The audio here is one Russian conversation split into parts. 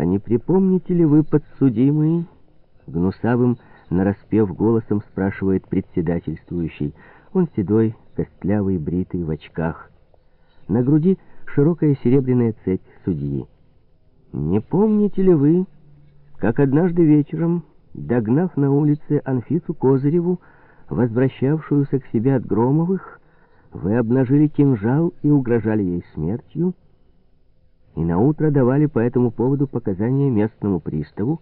«А не припомните ли вы, подсудимый?» Гнусавым, нараспев голосом, спрашивает председательствующий. Он седой, костлявый, бритый, в очках. На груди широкая серебряная цепь судьи. «Не помните ли вы, как однажды вечером, догнав на улице Анфису Козыреву, возвращавшуюся к себе от Громовых, вы обнажили кинжал и угрожали ей смертью?» И наутро давали по этому поводу показания местному приставу.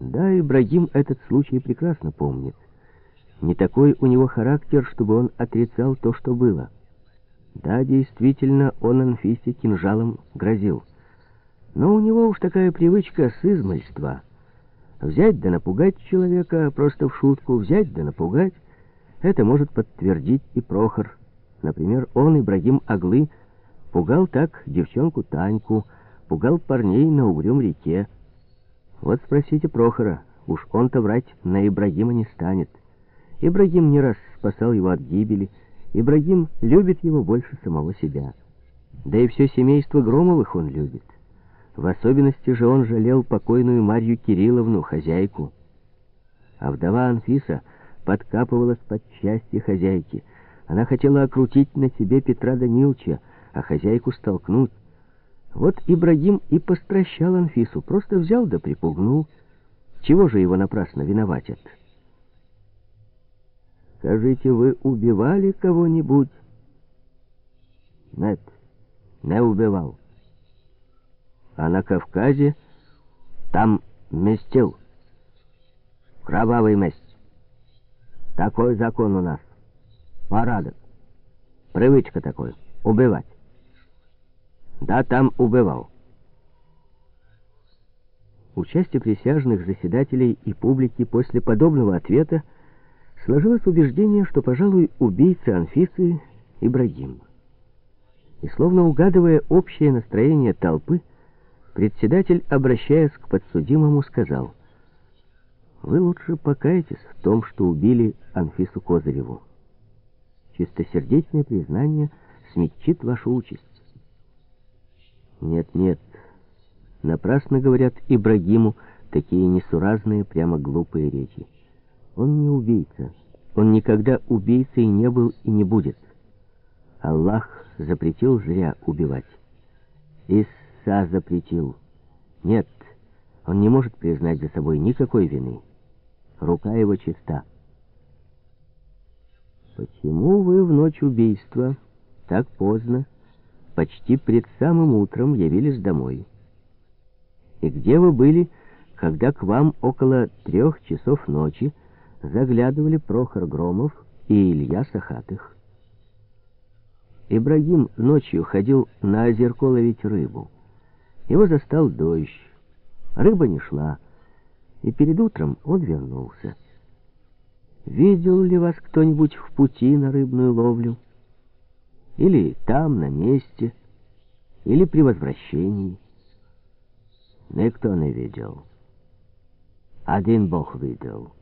Да, Ибрагим этот случай прекрасно помнит. Не такой у него характер, чтобы он отрицал то, что было. Да, действительно, он Анфисе кинжалом грозил. Но у него уж такая привычка с измальства. Взять да напугать человека просто в шутку, взять да напугать, это может подтвердить и Прохор. Например, он, Ибрагим Аглы, Пугал так девчонку Таньку, пугал парней на угрюм реке. Вот спросите Прохора, уж он-то врать на Ибрагима не станет. Ибрагим не раз спасал его от гибели, Ибрагим любит его больше самого себя. Да и все семейство Громовых он любит. В особенности же он жалел покойную Марью Кирилловну, хозяйку. А вдова Анфиса подкапывалась под счастье хозяйки. Она хотела окрутить на себе Петра Данилча, а хозяйку столкнуть. Вот Ибрагим и постращал Анфису, просто взял да припугнул. Чего же его напрасно виноватят? Скажите, вы убивали кого-нибудь? Нет, не убивал. А на Кавказе там местил. Кровавый месть. Такой закон у нас. Порядок. Привычка такой. Убивать. Да, там убывал. У части присяжных, заседателей и публики после подобного ответа сложилось убеждение, что, пожалуй, убийца Анфисы — Ибрагим. И словно угадывая общее настроение толпы, председатель, обращаясь к подсудимому, сказал, «Вы лучше покайтесь в том, что убили Анфису Козыреву. Чистосердечное признание смягчит вашу участь». Нет, нет. Напрасно говорят Ибрагиму такие несуразные, прямо глупые речи. Он не убийца. Он никогда убийцей не был и не будет. Аллах запретил зря убивать. Исса запретил. Нет, он не может признать за собой никакой вины. Рука его чиста. Почему вы в ночь убийства так поздно почти пред самым утром явились домой. И где вы были, когда к вам около трех часов ночи заглядывали Прохор Громов и Илья Сахатых? Ибрагим ночью ходил на озерко ловить рыбу. Его застал дождь. Рыба не шла, и перед утром он вернулся. Видел ли вас кто-нибудь в пути на рыбную ловлю? Или там, на месте, или при возвращении. Никто не видел. Один Бог видел.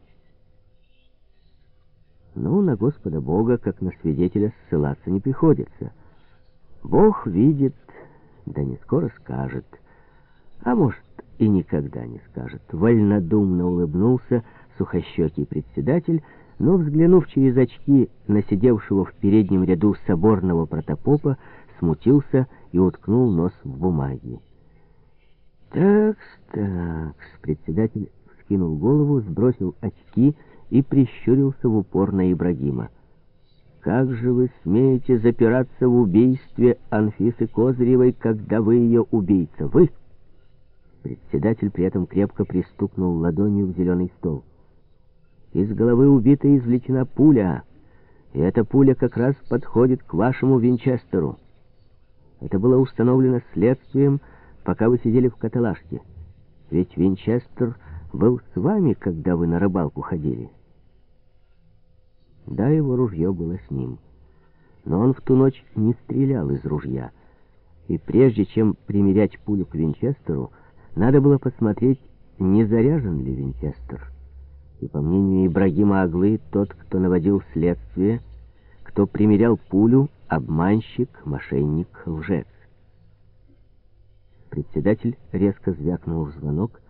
Ну, на Господа Бога, как на свидетеля, ссылаться не приходится. Бог видит, да не скоро скажет, а может и никогда не скажет. Вольнодумно улыбнулся сухощекий председатель, но, взглянув через очки на сидевшего в переднем ряду соборного протопопа, смутился и уткнул нос в бумаги. «Такс, такс», — председатель вскинул голову, сбросил очки и прищурился в упор на Ибрагима. «Как же вы смеете запираться в убийстве Анфисы Козыревой, когда вы ее убийца? Вы?» Председатель при этом крепко пристукнул ладонью в зеленый стол. Из головы убитой извлечена пуля, и эта пуля как раз подходит к вашему Винчестеру. Это было установлено следствием, пока вы сидели в каталажке. Ведь Винчестер был с вами, когда вы на рыбалку ходили. Да, его ружье было с ним. Но он в ту ночь не стрелял из ружья. И прежде чем примерять пулю к Винчестеру, надо было посмотреть, не заряжен ли Винчестер. И, по мнению Ибрагима Аглы, тот, кто наводил следствие, кто примерял пулю, обманщик, мошенник, лжец. Председатель резко звякнул в звонок,